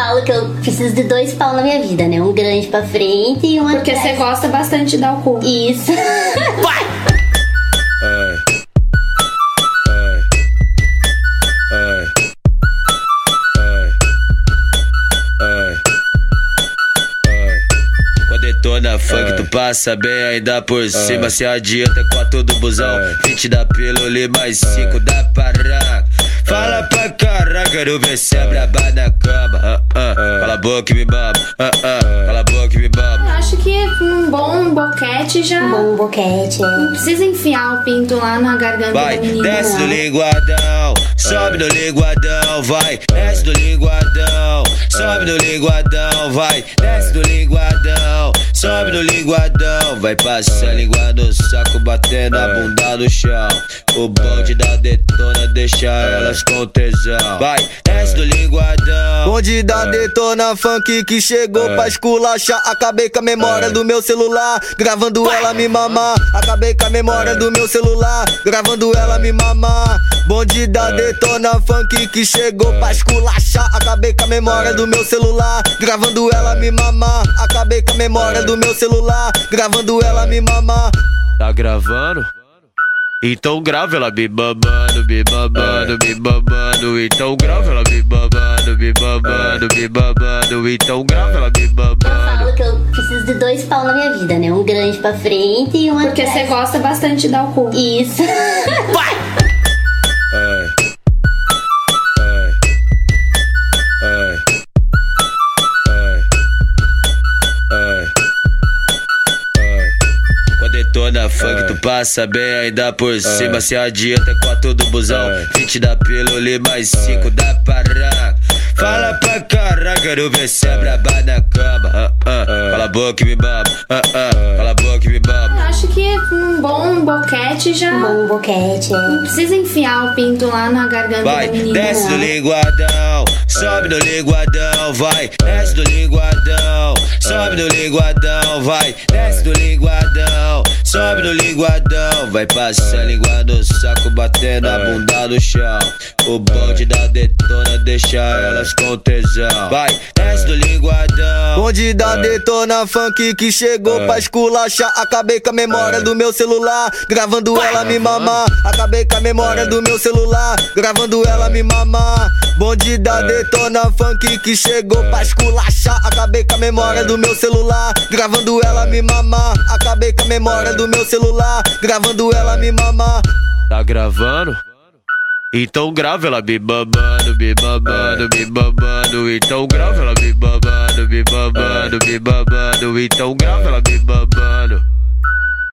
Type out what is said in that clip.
falo que eu preciso de dois pau na minha vida, né? Um grande pra frente e uma Porque você gosta bastante de dar o cu. Isso. Vai! Detona funk, tu passa bem ainda por cima. Se adianta quatro do busão. 20 da pílula mais 5 da parada. Fala pra caraca, quero ver se é braba na cama. Ah, ah. Cala a boca e me baba. Ah, ah. Cala a boca e me baba. Eu acho que um bom boquete já. Bom boquete. Não precisa enfiar o pinto lá na garganta Vai, do menino. desce do linguadão, sobe no linguadão, vai, desce do linguadão, sobe no linguadão, vai, desce do linguadão, sobe no linguadão, vai passar língua no saco, batendo a bunda no chão. O bonde da detona deixa elas com tesão. Vai, desce do linguadão. Bonde da detona funk que chegou pra esculachar. Acabei com a memória do meu celular, gravando ela me mamar. Acabei com a memória do meu celular, gravando ela me mamar. Bonde da detona funk que chegou pra esculachar. Acabei com a memória do meu celular, gravando ela me mamar. Acabei com a memória do meu celular, gravando ela me mamar. Tá gravando? Então grava ela me mamando, me mamando, me mamando. Então grava ela me mamando, me mamando, me mamando. Então grava ela me Eu mamando. falo que eu preciso de dois pau na minha vida, né? Um grande pra frente e uma Porque você gosta bastante de dar o cu. Isso. Detona funk, tu passa bem ainda por cima. Se adianta quatro do busão, 20 da pílula mais 5 da parada. Fala pra caraca, quero ver se é braba na cama. Ah, ah. Cala a boca e me baba. Boquete já. Bom boquete. Não precisa enfiar o pinto lá na garganta Vai, do menino. desce do linguadão, sobe no linguadão, vai, desce do linguadão, sobe no linguadão, vai, desce do linguadão, sobe no linguadão, vai passar língua no saco, batendo a bunda no chão. O bonde da detona deixa elas com tesão. Vai, desce do linguadão. Bonde da detona funk que chegou pra esculachar. Acabei com a memória do meu celular, gravando ela me mamar. Acabei com a memória do meu celular, gravando ela me mamar. Bonde da detona funk que chegou pra esculachar. Acabei com a memória do meu celular, gravando ela me mamar. Acabei com a memória do meu celular, gravando ela me mamar. Tá gravando? Então grava ela me mamando, me mamando, me mamando. Então grava ela me mamando, me mamando. Então grava ela me mamando.